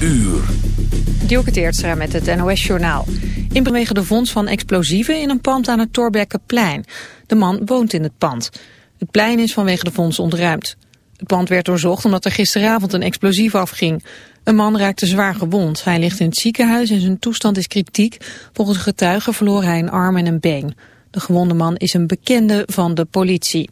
uur. Dielke Teertstra met het NOS-journaal. In de vondst van explosieven in een pand aan het Torbekkenplein. De man woont in het pand. Het plein is vanwege de vondst ontruimd. Het pand werd doorzocht omdat er gisteravond een explosief afging. Een man raakte zwaar gewond. Hij ligt in het ziekenhuis en zijn toestand is kritiek. Volgens getuigen verloor hij een arm en een been. De gewonde man is een bekende van de politie.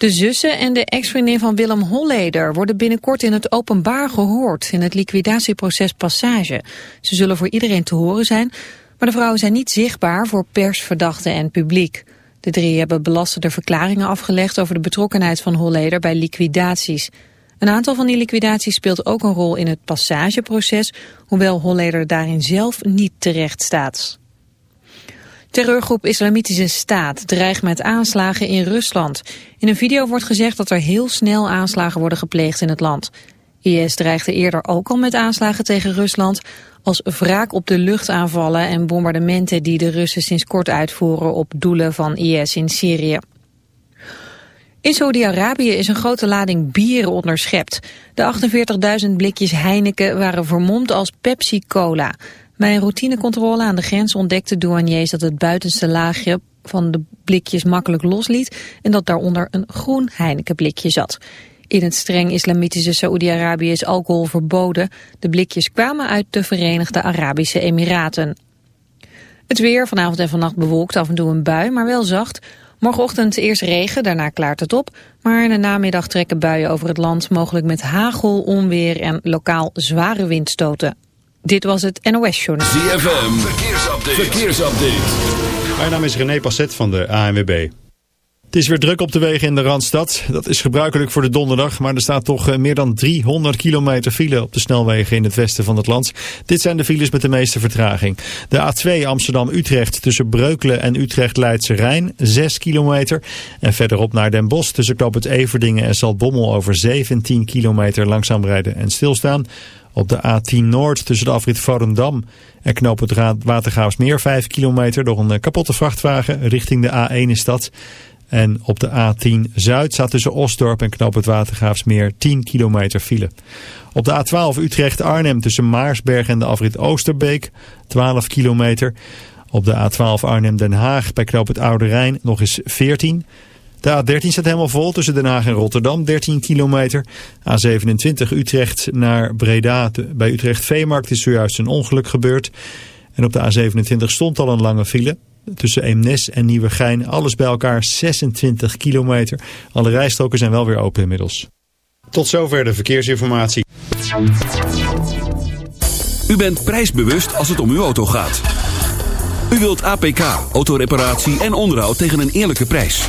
De zussen en de ex-vriendin van Willem Holleder worden binnenkort in het openbaar gehoord in het liquidatieproces Passage. Ze zullen voor iedereen te horen zijn, maar de vrouwen zijn niet zichtbaar voor pers, verdachten en publiek. De drie hebben belastende verklaringen afgelegd over de betrokkenheid van Holleder bij liquidaties. Een aantal van die liquidaties speelt ook een rol in het passageproces, hoewel Holleder daarin zelf niet terecht staat. Terreurgroep Islamitische Staat dreigt met aanslagen in Rusland. In een video wordt gezegd dat er heel snel aanslagen worden gepleegd in het land. IS dreigde eerder ook al met aanslagen tegen Rusland... als wraak op de luchtaanvallen en bombardementen die de Russen sinds kort uitvoeren... op doelen van IS in Syrië. In Saudi-Arabië is een grote lading bieren onderschept. De 48.000 blikjes Heineken waren vermomd als Pepsi-Cola... Bij een routinecontrole aan de grens ontdekte douaniers dat het buitenste laagje van de blikjes makkelijk losliet en dat daaronder een groen Heineken blikje zat. In het streng islamitische Saoedi-Arabië is alcohol verboden. De blikjes kwamen uit de Verenigde Arabische Emiraten. Het weer, vanavond en vannacht bewolkt, af en toe een bui, maar wel zacht. Morgenochtend eerst regen, daarna klaart het op. Maar in de namiddag trekken buien over het land, mogelijk met hagel, onweer en lokaal zware windstoten. Dit was het NOS Journal. ZFM, verkeersupdate. verkeersupdate. Mijn naam is René Passet van de ANWB. Het is weer druk op de wegen in de Randstad. Dat is gebruikelijk voor de donderdag, maar er staat toch eh, meer dan 300 kilometer file op de snelwegen in het westen van het land. Dit zijn de files met de meeste vertraging. De A2 Amsterdam-Utrecht tussen Breukelen en Utrecht-Leidse Rijn, 6 kilometer. En verderop naar Den Bosch tussen Knoop het Everdingen en Zaltbommel over 17 kilometer langzaam rijden en stilstaan. Op de A10 Noord tussen de afrit Volendam en knoop het Watergraafsmeer 5 kilometer door een kapotte vrachtwagen richting de A1 in stad. En op de A10 Zuid staat tussen Osdorp en knoop het Watergraafsmeer 10 kilometer file. Op de A12 Utrecht-Arnhem tussen Maarsberg en de afrit Oosterbeek 12 kilometer. Op de A12 Arnhem-Den Haag bij knoop het Oude Rijn nog eens 14 de A13 staat helemaal vol tussen Den Haag en Rotterdam, 13 kilometer. A27 Utrecht naar Breda, bij Utrecht Veemarkt is zojuist een ongeluk gebeurd. En op de A27 stond al een lange file. Tussen Eemnes en Nieuwegein, alles bij elkaar 26 kilometer. Alle rijstroken zijn wel weer open inmiddels. Tot zover de verkeersinformatie. U bent prijsbewust als het om uw auto gaat. U wilt APK, autoreparatie en onderhoud tegen een eerlijke prijs.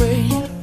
break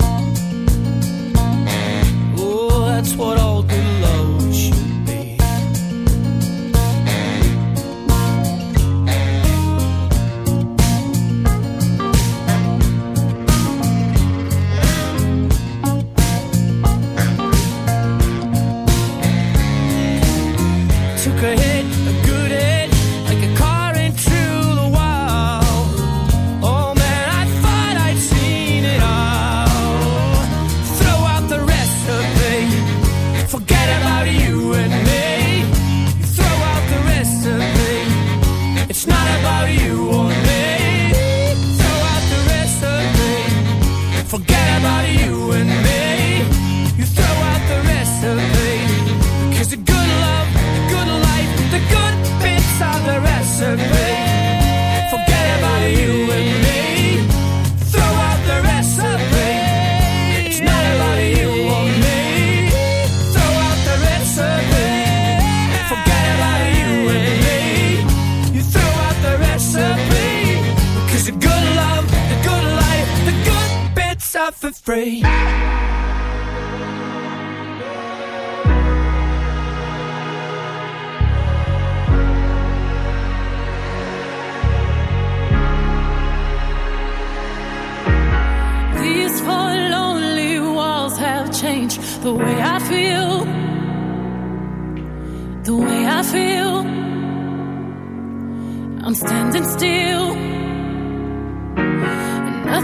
for free. These four lonely walls have changed the way I feel. The way I feel. I'm standing still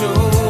Show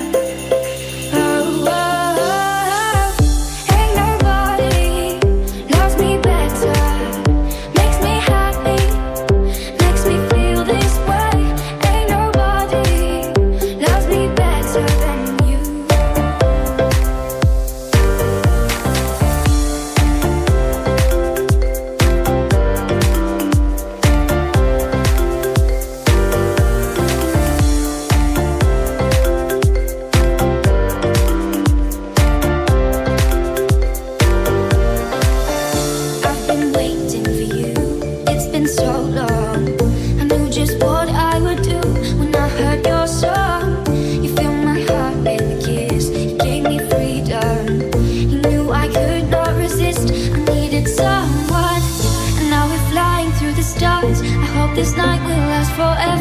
forever.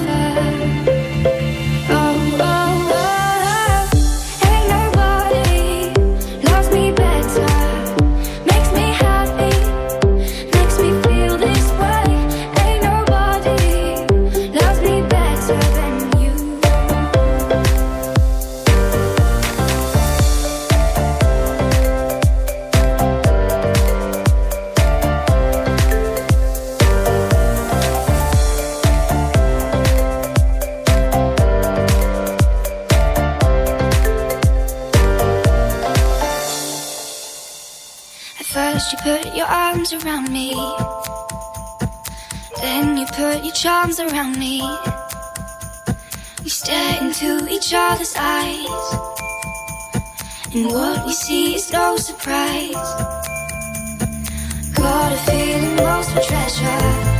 you see is no surprise. Got a feeling most for treasure.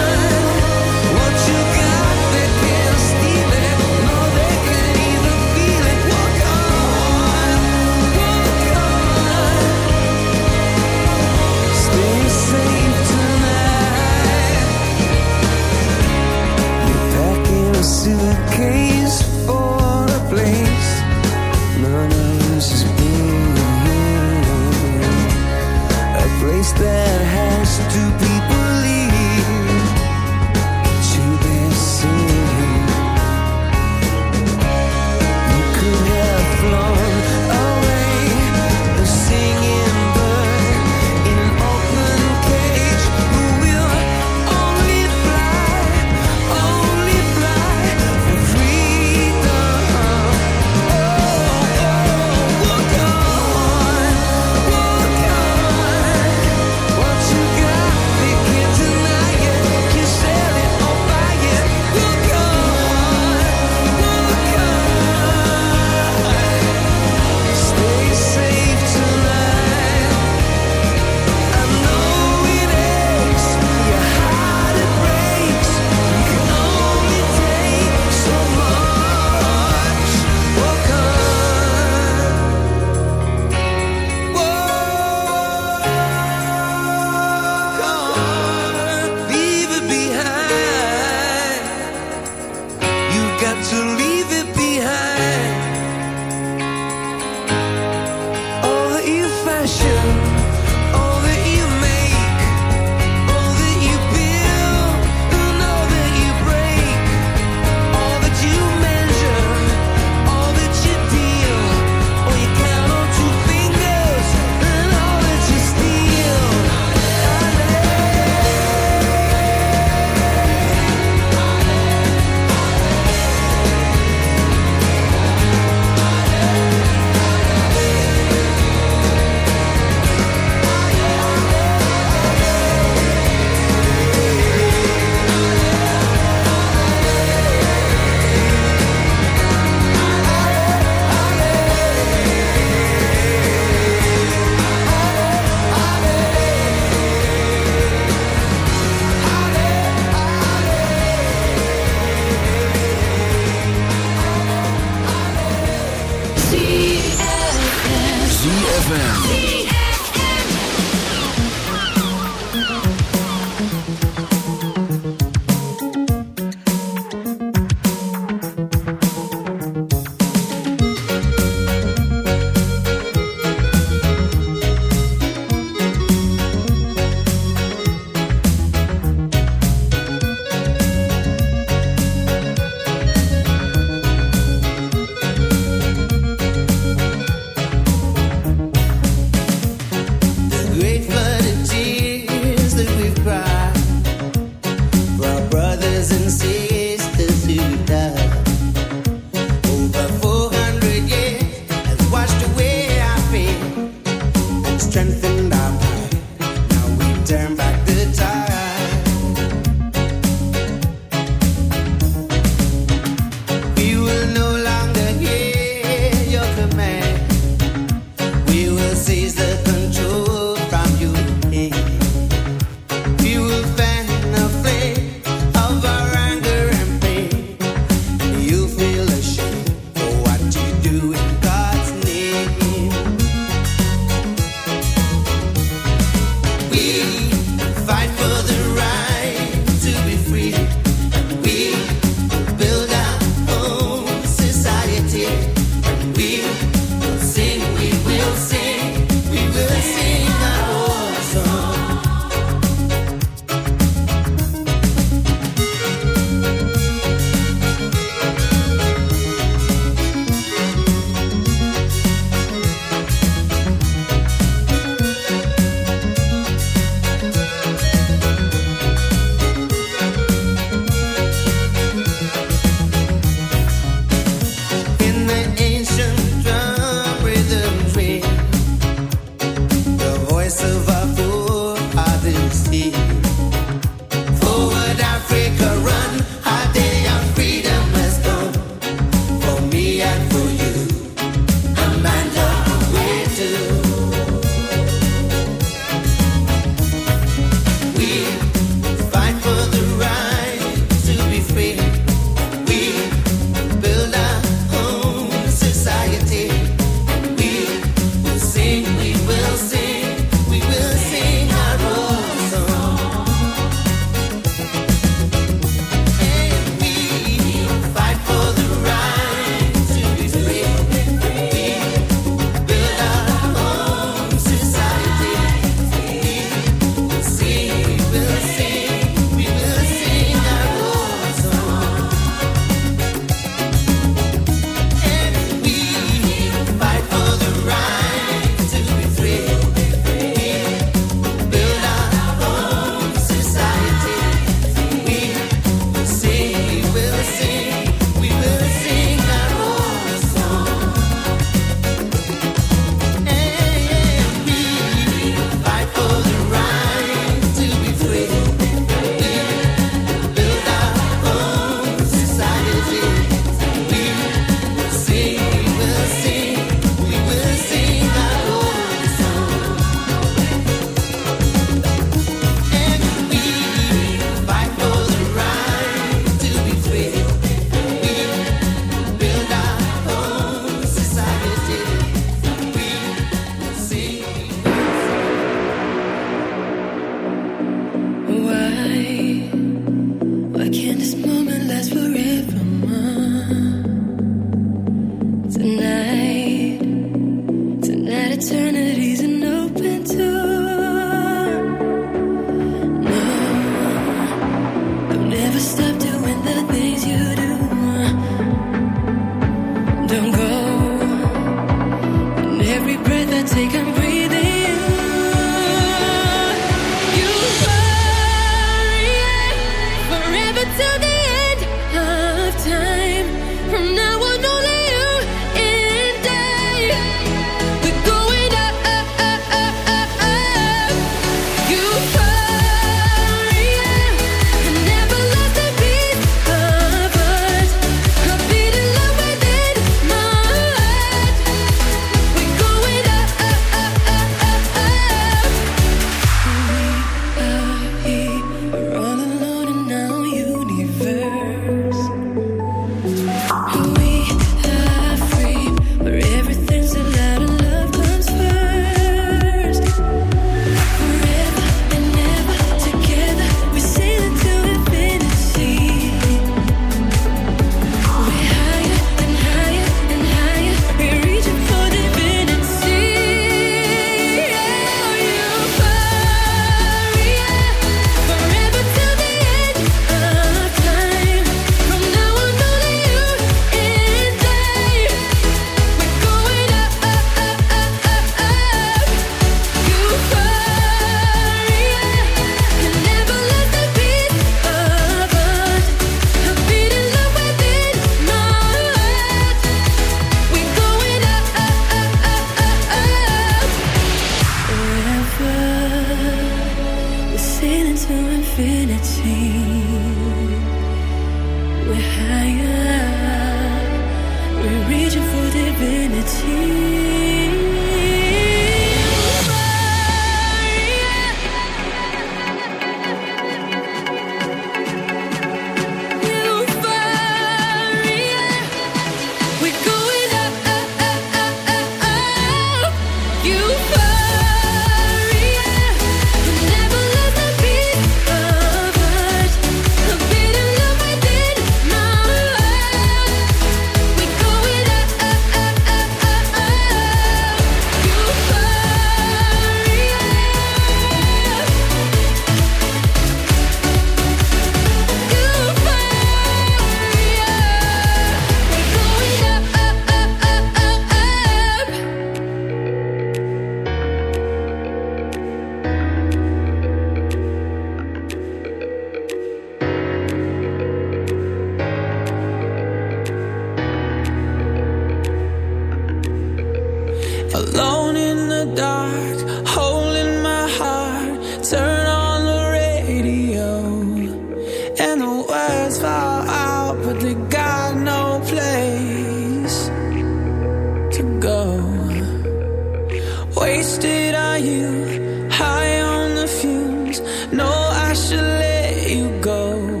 No, I should let you go,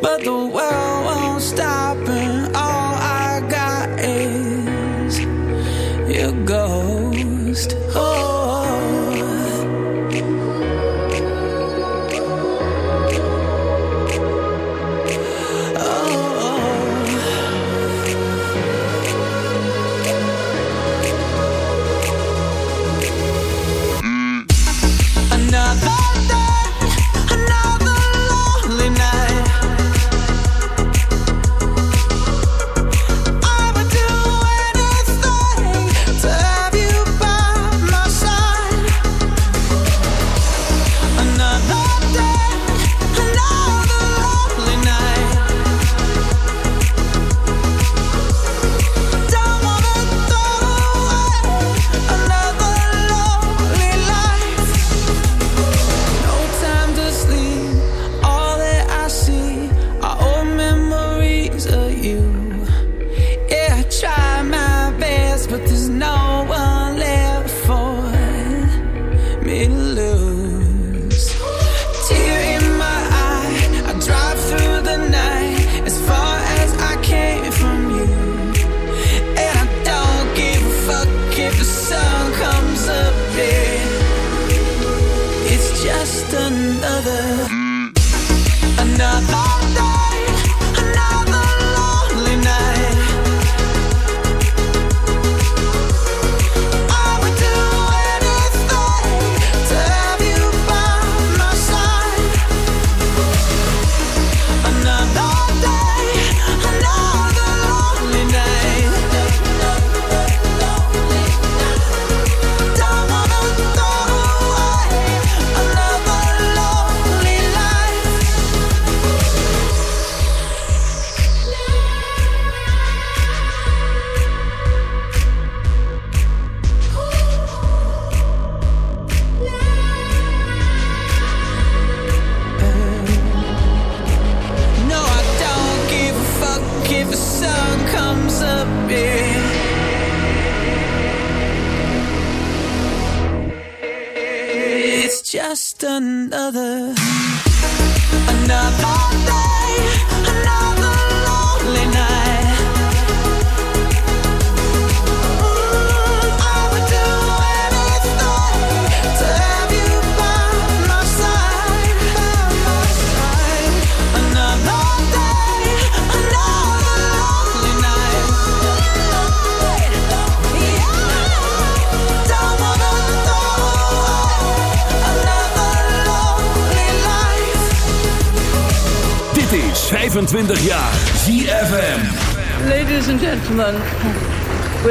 but the world won't stop.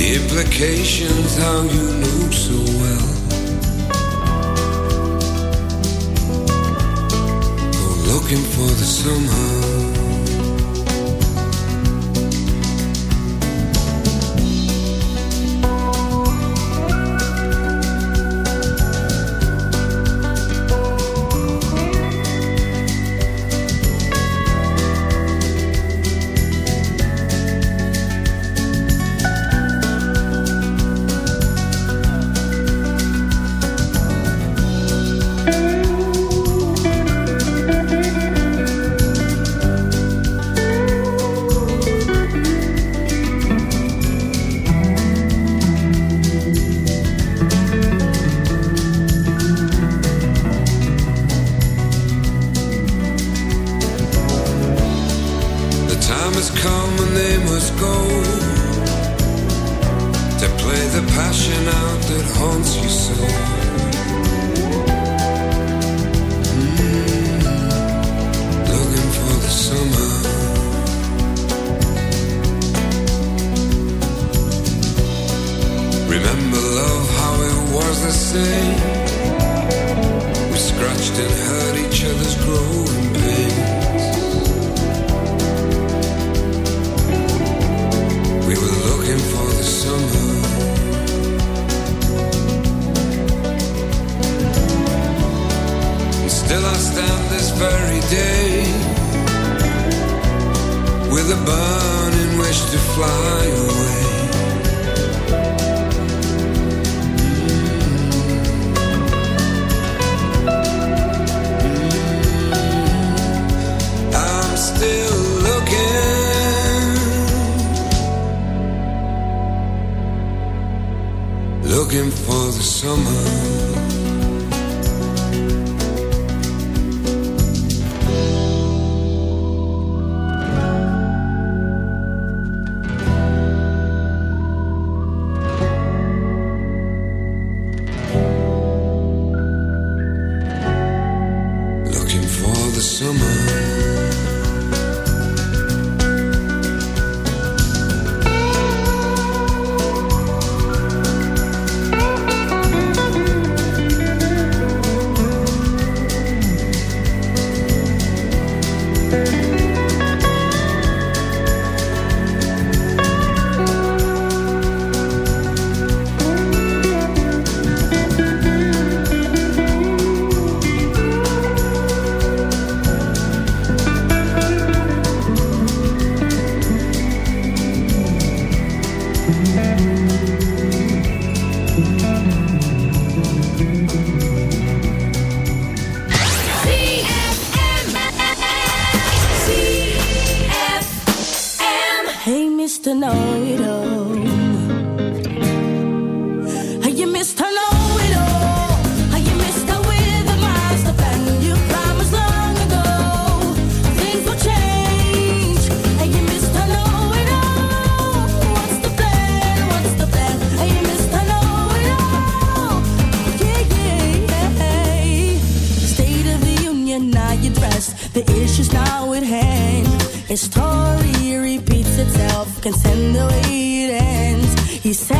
The implications how you knew so well. Go looking for the somehow. summer. it ends. He said.